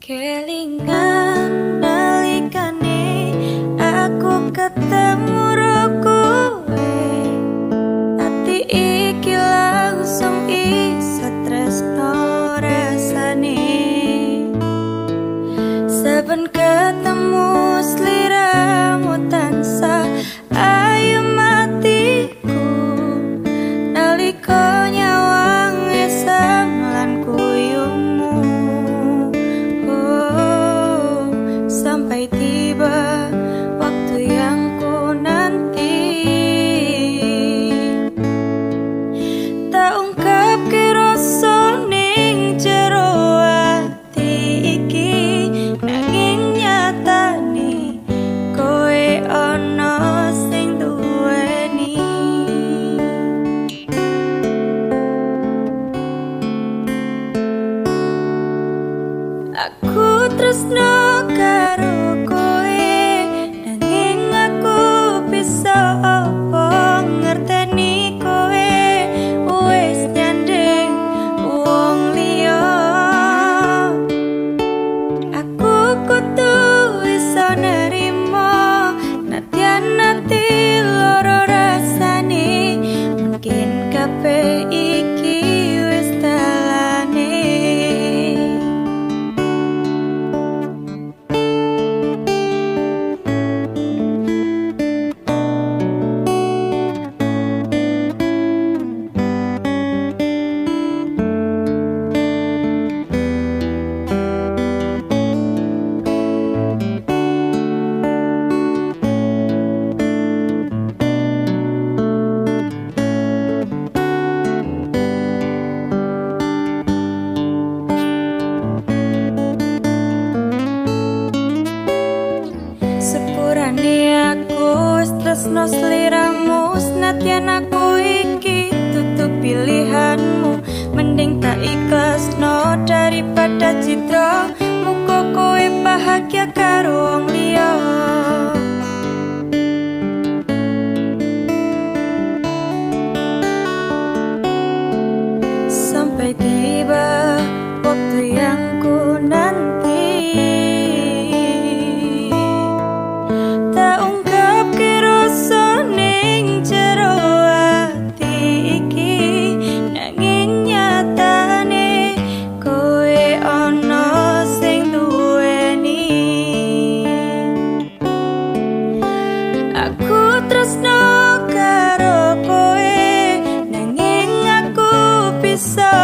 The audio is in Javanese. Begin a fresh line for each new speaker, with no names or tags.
Kelingan nalikane aku ketemu tresno karo kowe nanging aku bisa apa ngerteni kowe? Wis nyandeng wong liya. Aku kudu iso nerimo nadyan ati loro rasane. Mungkin kabeh Purane aku tresno sliramu senajan aku iki tutup pilihanmu. Mending tak ikhlas daripada citra muko kowe bahagia karo wong liya. Sampai tiba tresno karo kowe. Nanging aku bisa